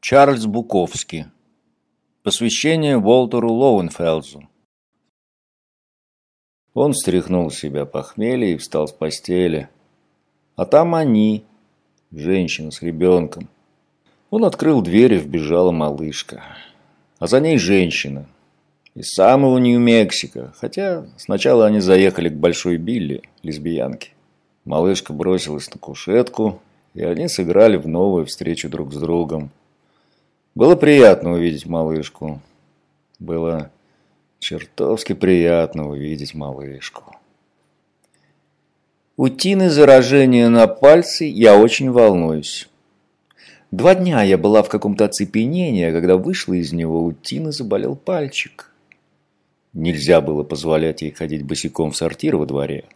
Чарльз Буковский. Посвящение Уолтеру Лоуэнфелзу. Он стряхнул себя похмелье и встал с постели. А там они, женщина с ребенком. Он открыл дверь и вбежала малышка. А за ней женщина. Из самого Нью-Мексико. Хотя сначала они заехали к Большой Билли, лесбиянке. Малышка бросилась на кушетку, и они сыграли в новую встречу друг с другом. Было приятно увидеть малышку. Было чертовски приятно увидеть малышку. У Тины заражение на пальце, я очень волнуюсь. Два дня я была в каком-то оцепенении, а когда вышла из него, у заболел пальчик. Нельзя было позволять ей ходить босиком в сортир во дворе.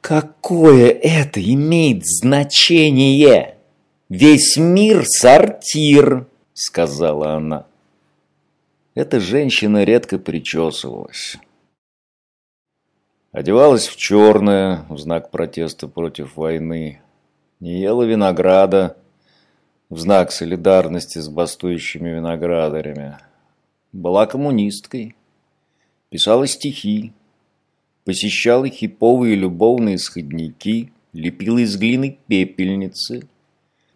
Какое это имеет значение? Весь мир сортир сказала она. Эта женщина редко причесывалась. Одевалась в черное в знак протеста против войны. Не ела винограда в знак солидарности с бастующими виноградарями. Была коммунисткой. Писала стихи. Посещала хиповые любовные сходники. Лепила из глины пепельницы.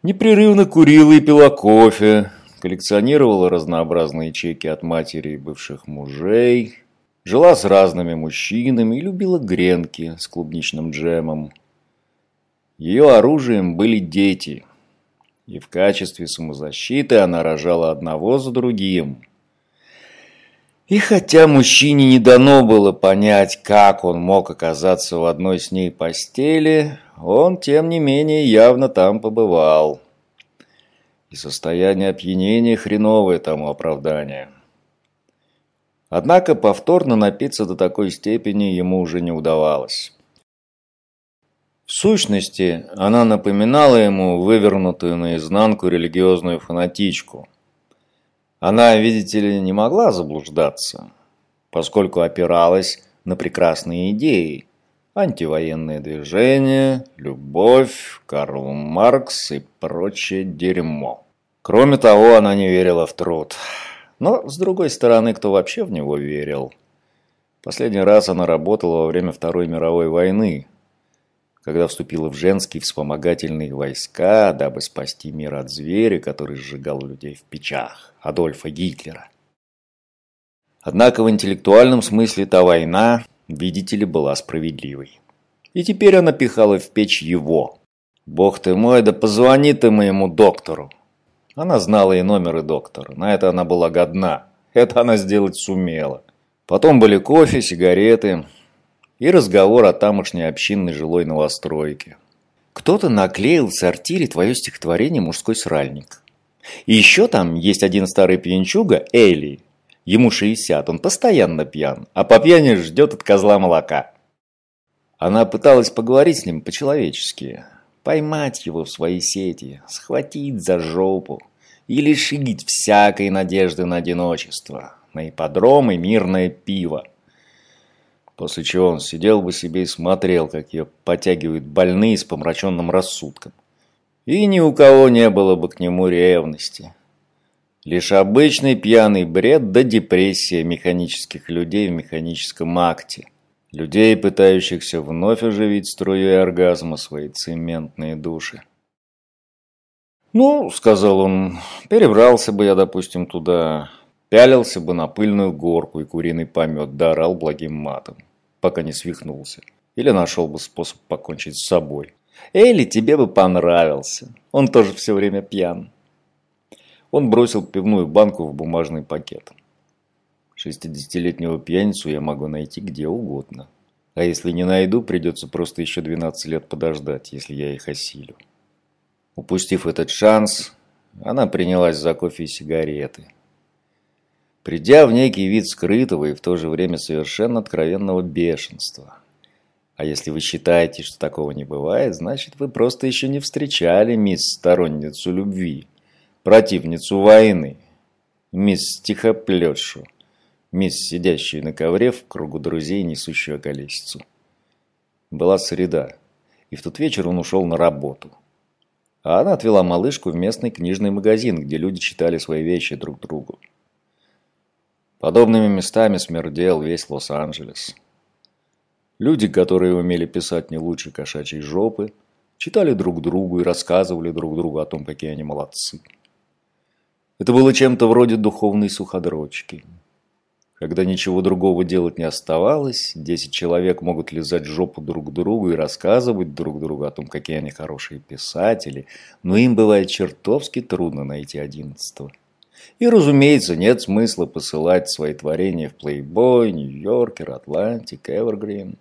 Непрерывно курила и пила кофе коллекционировала разнообразные чеки от матери и бывших мужей, жила с разными мужчинами и любила гренки с клубничным джемом. Ее оружием были дети, и в качестве самозащиты она рожала одного за другим. И хотя мужчине не дано было понять, как он мог оказаться в одной с ней постели, он, тем не менее, явно там побывал. И состояние опьянения хреновое тому оправдание. Однако повторно напиться до такой степени ему уже не удавалось. В сущности, она напоминала ему вывернутую наизнанку религиозную фанатичку. Она, видите ли, не могла заблуждаться, поскольку опиралась на прекрасные идеи. Антивоенное движение, любовь, Карл Маркс и прочее дерьмо. Кроме того, она не верила в труд. Но, с другой стороны, кто вообще в него верил? Последний раз она работала во время Второй мировой войны, когда вступила в женские вспомогательные войска, дабы спасти мир от зверя, который сжигал людей в печах, Адольфа Гитлера. Однако в интеллектуальном смысле та война, видите ли, была справедливой. И теперь она пихала в печь его. «Бог ты мой, да позвони ты моему доктору!» Она знала и номеры доктора. На это она была годна. Это она сделать сумела. Потом были кофе, сигареты и разговор о тамошней общинной жилой новостройке. Кто-то наклеил в сортире твое стихотворение «Мужской сральник». И еще там есть один старый пьянчуга, Эли. Ему 60, он постоянно пьян, а по пьяни ждет от козла молока. Она пыталась поговорить с ним по-человечески, поймать его в свои сети, схватить за жопу и лишить всякой надежды на одиночество, на ипподром и мирное пиво. После чего он сидел бы себе и смотрел, как ее потягивают больные с помраченным рассудком. И ни у кого не было бы к нему ревности. Лишь обычный пьяный бред да депрессия механических людей в механическом акте. Людей, пытающихся вновь оживить струей оргазма свои цементные души. «Ну, — сказал он, — перебрался бы я, допустим, туда, пялился бы на пыльную горку и куриный помет, да орал благим матом, пока не свихнулся. Или нашел бы способ покончить с собой. Элли тебе бы понравился. Он тоже все время пьян». Он бросил пивную банку в бумажный пакет. Шестидесятилетнего пьяницу я могу найти где угодно. А если не найду, придется просто еще 12 лет подождать, если я их осилю. Упустив этот шанс, она принялась за кофе и сигареты. Придя в некий вид скрытого и в то же время совершенно откровенного бешенства. А если вы считаете, что такого не бывает, значит вы просто еще не встречали мисс сторонницу любви, противницу войны, мисс стихоплетшу, мисс, сидящую на ковре в кругу друзей, несущую колесицу. Была среда, и в тот вечер он ушел на работу. А она отвела малышку в местный книжный магазин, где люди читали свои вещи друг другу. Подобными местами смердел весь Лос-Анджелес. Люди, которые умели писать не лучше кошачьей жопы, читали друг другу и рассказывали друг другу о том, какие они молодцы. Это было чем-то вроде духовной суходрочки. Когда ничего другого делать не оставалось, десять человек могут лизать жопу друг другу и рассказывать друг другу о том, какие они хорошие писатели, но им бывает чертовски трудно найти одиннадцатого. И, разумеется, нет смысла посылать свои творения в Playboy, Нью-Йоркер, Атлантик, Эвергрин.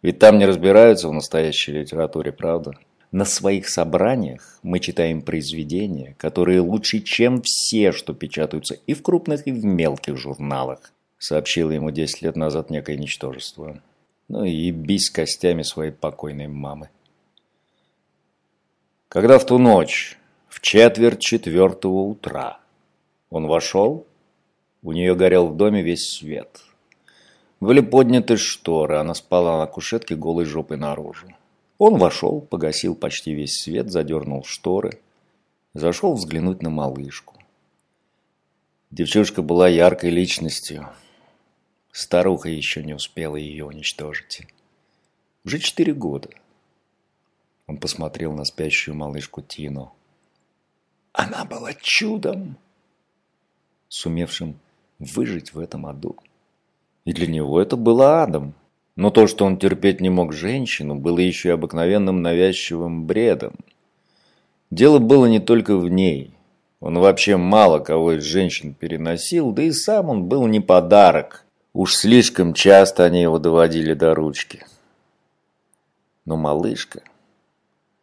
Ведь там не разбираются в настоящей литературе, правда? На своих собраниях мы читаем произведения, которые лучше, чем все, что печатаются и в крупных, и в мелких журналах, сообщило ему 10 лет назад некое ничтожество. Ну и бись костями своей покойной мамы. Когда в ту ночь, в четверть четвертого утра, он вошел, у нее горел в доме весь свет. Были подняты шторы, она спала на кушетке голой жопой наружу. Он вошел, погасил почти весь свет, задернул шторы, зашел взглянуть на малышку. Девчушка была яркой личностью. Старуха еще не успела ее уничтожить. Уже четыре года. Он посмотрел на спящую малышку Тину. Она была чудом сумевшим выжить в этом аду. И для него это было адом. Но то, что он терпеть не мог женщину, было еще и обыкновенным навязчивым бредом. Дело было не только в ней. Он вообще мало кого из женщин переносил, да и сам он был не подарок. Уж слишком часто они его доводили до ручки. Но малышка,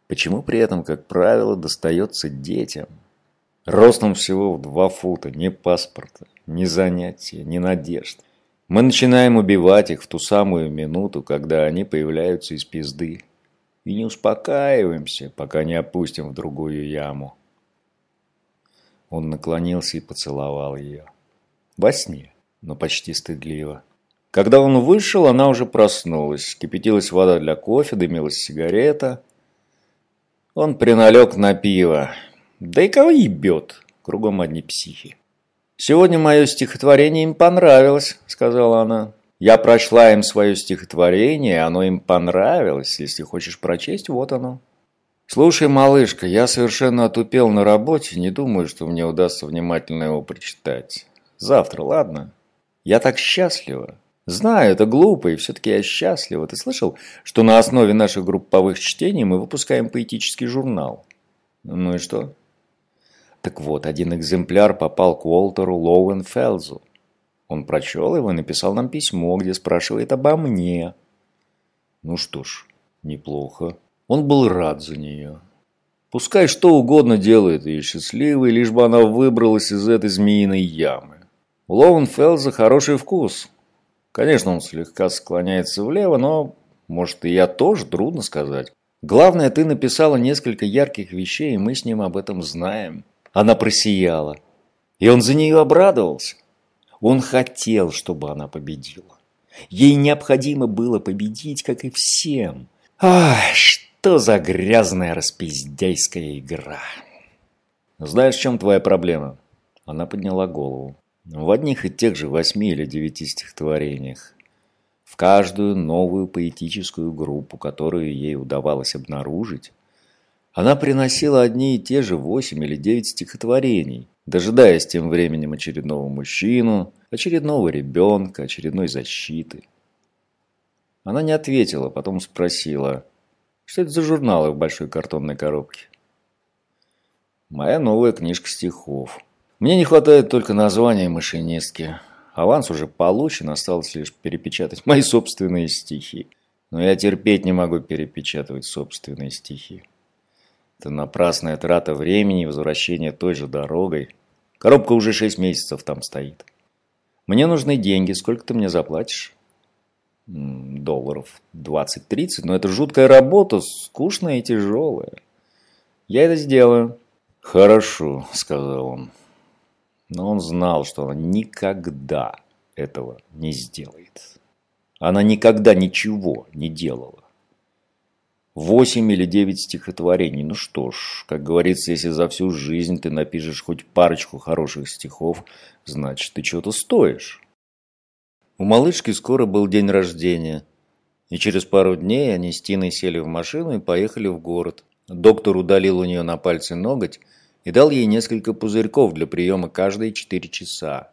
почему при этом, как правило, достается детям? Ростом всего в два фута, ни паспорта, ни занятия, ни надежд. Мы начинаем убивать их в ту самую минуту, когда они появляются из пизды. И не успокаиваемся, пока не опустим в другую яму. Он наклонился и поцеловал ее. Во сне, но почти стыдливо. Когда он вышел, она уже проснулась. Кипятилась вода для кофе, дымилась сигарета. Он приналег на пиво. Да и кого ебет? Кругом одни психи. «Сегодня мое стихотворение им понравилось», — сказала она. «Я прочла им свое стихотворение, оно им понравилось. Если хочешь прочесть, вот оно». «Слушай, малышка, я совершенно отупел на работе, не думаю, что мне удастся внимательно его прочитать. Завтра, ладно? Я так счастлива. Знаю, это глупо, и все-таки я счастлива. Ты слышал, что на основе наших групповых чтений мы выпускаем поэтический журнал? Ну и что?» Так вот, один экземпляр попал к Уолтеру Лоуэнфелзу. Он прочел его и написал нам письмо, где спрашивает обо мне. Ну что ж, неплохо. Он был рад за нее. Пускай что угодно делает ее счастливой, лишь бы она выбралась из этой змеиной ямы. У Лоуэнфелза хороший вкус. Конечно, он слегка склоняется влево, но, может, и я тоже, трудно сказать. Главное, ты написала несколько ярких вещей, и мы с ним об этом знаем. Она просияла. И он за нее обрадовался. Он хотел, чтобы она победила. Ей необходимо было победить, как и всем. Ах, что за грязная распиздяйская игра. Знаешь, в чем твоя проблема? Она подняла голову. В одних и тех же восьми или девяти стихотворениях. В каждую новую поэтическую группу, которую ей удавалось обнаружить, она приносила одни и те же восемь или девять стихотворений, дожидаясь тем временем очередного мужчину, очередного ребенка, очередной защиты. Она не ответила, потом спросила, что это за журналы в большой картонной коробке. Моя новая книжка стихов. Мне не хватает только названия машинистки. Аванс уже получен, осталось лишь перепечатать мои собственные стихи. Но я терпеть не могу перепечатывать собственные стихи. Это напрасная трата времени возвращение той же дорогой. Коробка уже шесть месяцев там стоит. Мне нужны деньги. Сколько ты мне заплатишь? Долларов 20-30. Но это жуткая работа, скучная и тяжелая. Я это сделаю. Хорошо, сказал он. Но он знал, что она никогда этого не сделает. Она никогда ничего не делала. Восемь или девять стихотворений. Ну что ж, как говорится, если за всю жизнь ты напишешь хоть парочку хороших стихов, значит, ты что-то стоишь. У малышки скоро был день рождения. И через пару дней они с Тиной сели в машину и поехали в город. Доктор удалил у нее на пальце ноготь и дал ей несколько пузырьков для приема каждые четыре часа.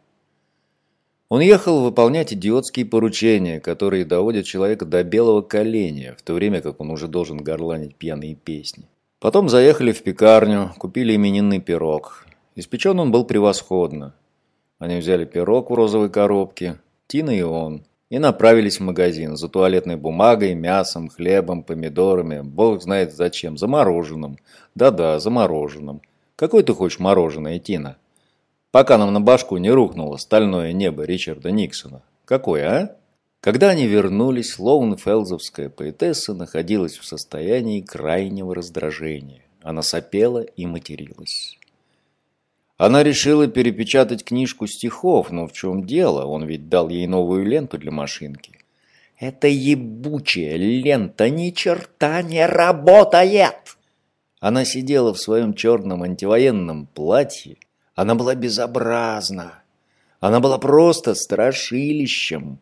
Он ехал выполнять идиотские поручения, которые доводят человека до белого коленя, в то время как он уже должен горланить пьяные песни. Потом заехали в пекарню, купили именинный пирог. Испечен он был превосходно. Они взяли пирог в розовой коробке, Тина и он, и направились в магазин за туалетной бумагой, мясом, хлебом, помидорами, бог знает зачем, замороженным. Да-да, замороженным. Какой ты хочешь мороженое, Тина? Пока нам на башку не рухнуло стальное небо Ричарда Никсона. Какое, а? Когда они вернулись, Лоунфелзовская поэтесса находилась в состоянии крайнего раздражения. Она сопела и материлась. Она решила перепечатать книжку стихов, но в чем дело? Он ведь дал ей новую ленту для машинки. «Эта ебучая лента ни черта не работает!» Она сидела в своем черном антивоенном платье она была безобразна. Она была просто страшилищем.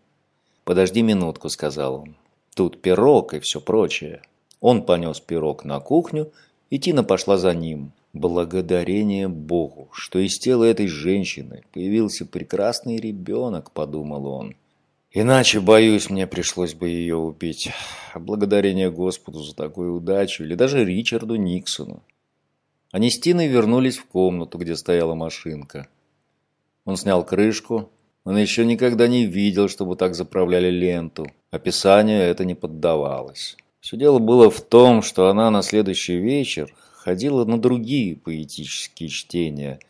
«Подожди минутку», — сказал он. «Тут пирог и все прочее». Он понес пирог на кухню, и Тина пошла за ним. «Благодарение Богу, что из тела этой женщины появился прекрасный ребенок», — подумал он. «Иначе, боюсь, мне пришлось бы ее убить. Благодарение Господу за такую удачу, или даже Ричарду Никсону. Они с Тиной вернулись в комнату, где стояла машинка. Он снял крышку. Он еще никогда не видел, чтобы так заправляли ленту. Описанию это не поддавалось. Все дело было в том, что она на следующий вечер ходила на другие поэтические чтения.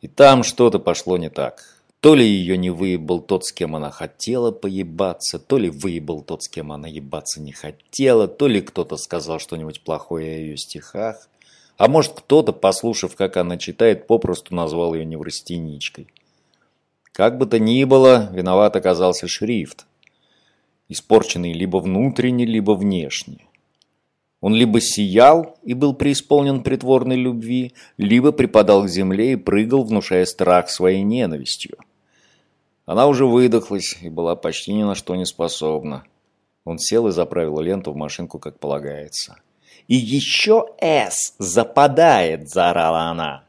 И там что-то пошло не так. То ли ее не выебал тот, с кем она хотела поебаться, то ли выебал тот, с кем она ебаться не хотела, то ли кто-то сказал что-нибудь плохое о ее стихах. А может, кто-то, послушав, как она читает, попросту назвал ее неврастеничкой. Как бы то ни было, виноват оказался шрифт, испорченный либо внутренне, либо внешне. Он либо сиял и был преисполнен притворной любви, либо припадал к земле и прыгал, внушая страх своей ненавистью. Она уже выдохлась и была почти ни на что не способна. Он сел и заправил ленту в машинку, как полагается. И еще «С» западает, заорала она.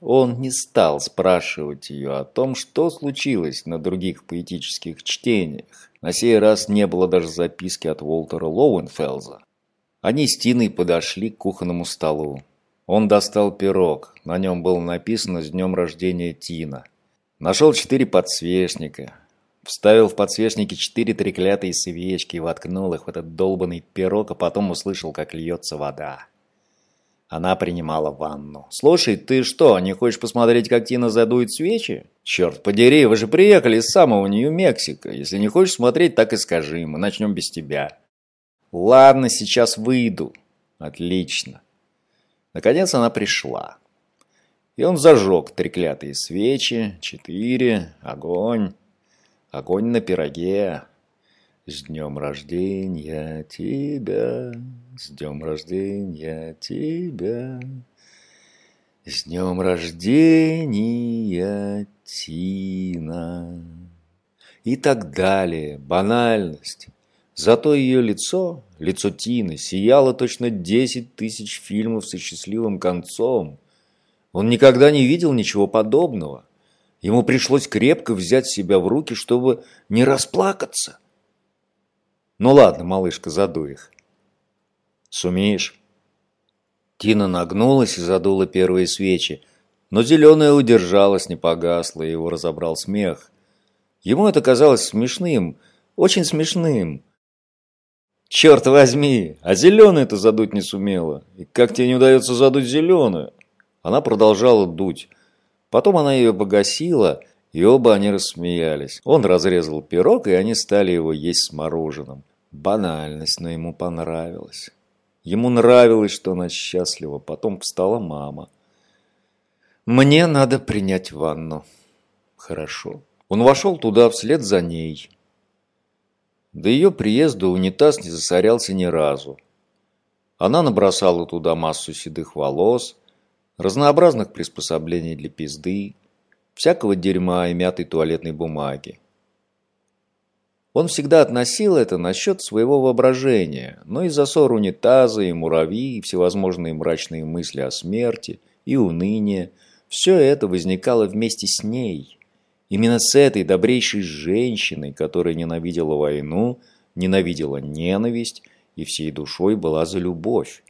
Он не стал спрашивать ее о том, что случилось на других поэтических чтениях. На сей раз не было даже записки от Уолтера Лоуэнфелза. Они с Тиной подошли к кухонному столу. Он достал пирог. На нем было написано «С днем рождения Тина». Нашел четыре подсвечника. Вставил в подсвечники четыре треклятые свечки и воткнул их в этот долбанный пирог, а потом услышал, как льется вода. Она принимала ванну. «Слушай, ты что, не хочешь посмотреть, как Тина задует свечи? Черт подери, вы же приехали из самого Нью-Мексико. Если не хочешь смотреть, так и скажи, мы начнем без тебя». «Ладно, сейчас выйду». «Отлично». Наконец она пришла. И он зажег треклятые свечи, четыре, огонь. Огонь на пироге. С днем рождения тебя, с днем рождения тебя, с днем рождения Тина. И так далее. Банальность. Зато ее лицо, лицо Тины, сияло точно десять тысяч фильмов со счастливым концом. Он никогда не видел ничего подобного. Ему пришлось крепко взять себя в руки, чтобы не расплакаться. Ну ладно, малышка, задуй их. Сумеешь? Тина нагнулась и задула первые свечи, но зеленая удержалась, не погасла, и его разобрал смех. Ему это казалось смешным, очень смешным. «Черт возьми, а зеленую-то задуть не сумела. И как тебе не удается задуть зеленую?» Она продолжала дуть, Потом она ее погасила, и оба они рассмеялись. Он разрезал пирог, и они стали его есть с мороженым. Банальность, но ему понравилось. Ему нравилось, что она счастлива. Потом встала мама. «Мне надо принять ванну». «Хорошо». Он вошел туда вслед за ней. До ее приезда унитаз не засорялся ни разу. Она набросала туда массу седых волос, разнообразных приспособлений для пизды, всякого дерьма и мятой туалетной бумаги. Он всегда относил это насчет своего воображения, но из-за ссор унитаза и муравьи, и всевозможные мрачные мысли о смерти и уныние, все это возникало вместе с ней. Именно с этой добрейшей женщиной, которая ненавидела войну, ненавидела ненависть и всей душой была за любовь.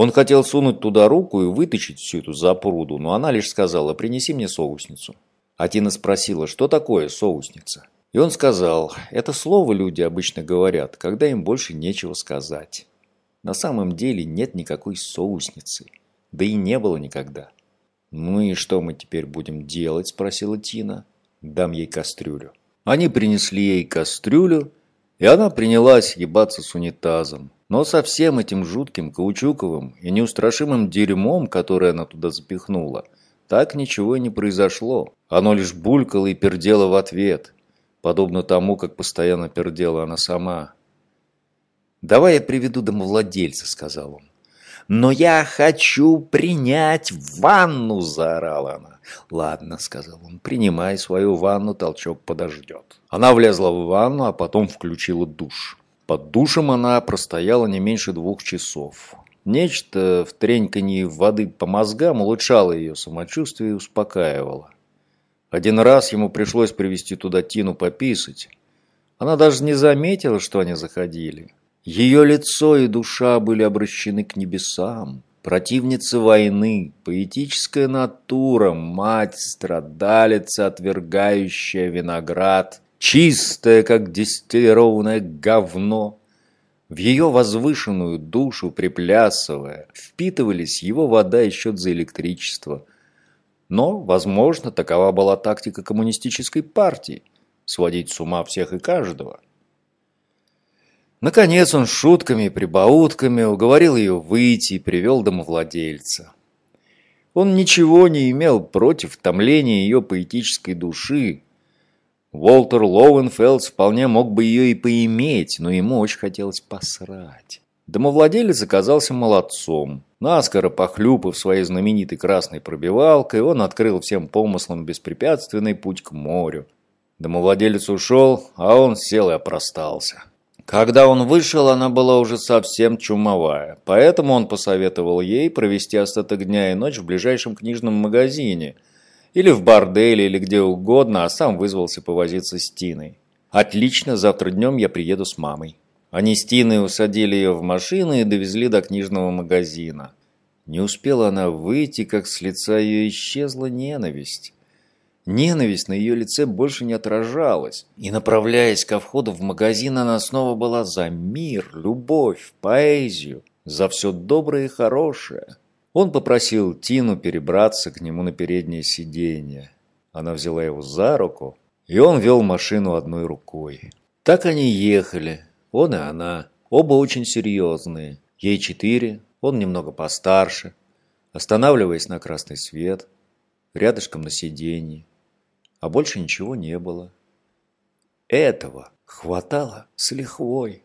Он хотел сунуть туда руку и вытащить всю эту запруду, но она лишь сказала «принеси мне соусницу». А Тина спросила, что такое соусница? И он сказал, это слово люди обычно говорят, когда им больше нечего сказать. На самом деле нет никакой соусницы. Да и не было никогда. «Ну и что мы теперь будем делать?» – спросила Тина. «Дам ей кастрюлю». Они принесли ей кастрюлю, и она принялась ебаться с унитазом. Но со всем этим жутким каучуковым и неустрашимым дерьмом, которое она туда запихнула, так ничего и не произошло. Оно лишь булькало и пердело в ответ – подобно тому, как постоянно пердела она сама. «Давай я приведу домовладельца», — сказал он. «Но я хочу принять ванну!» – заорала она. «Ладно», – сказал он, – «принимай свою ванну, толчок подождет». Она влезла в ванну, а потом включила душ. Под душем она простояла не меньше двух часов. Нечто в треньканье воды по мозгам улучшало ее самочувствие и успокаивало. Один раз ему пришлось привести туда Тину пописать. Она даже не заметила, что они заходили. Ее лицо и душа были обращены к небесам. Противница войны, поэтическая натура, мать, страдалица, отвергающая виноград, чистая, как дистиллированное говно. В ее возвышенную душу, приплясывая, впитывались его вода и счет за электричество – но, возможно, такова была тактика коммунистической партии – сводить с ума всех и каждого. Наконец он шутками и прибаутками уговорил ее выйти и привел домовладельца. Он ничего не имел против томления ее поэтической души. Уолтер Лоуэнфелдс вполне мог бы ее и поиметь, но ему очень хотелось посрать. Домовладелец оказался молодцом. Наскоро похлюпав своей знаменитой красной пробивалкой, он открыл всем помыслам беспрепятственный путь к морю. Домовладелец ушел, а он сел и опростался. Когда он вышел, она была уже совсем чумовая, поэтому он посоветовал ей провести остаток дня и ночь в ближайшем книжном магазине или в борделе, или где угодно, а сам вызвался повозиться с Тиной. «Отлично, завтра днем я приеду с мамой». Они с Тиной усадили ее в машину и довезли до книжного магазина. Не успела она выйти, как с лица ее исчезла ненависть. Ненависть на ее лице больше не отражалась. И, направляясь ко входу в магазин, она снова была за мир, любовь, поэзию, за все доброе и хорошее. Он попросил Тину перебраться к нему на переднее сиденье. Она взяла его за руку, и он вел машину одной рукой. Так они ехали, он и она. Оба очень серьезные. Ей четыре, он немного постарше. Останавливаясь на красный свет, рядышком на сиденье. А больше ничего не было. Этого хватало с лихвой.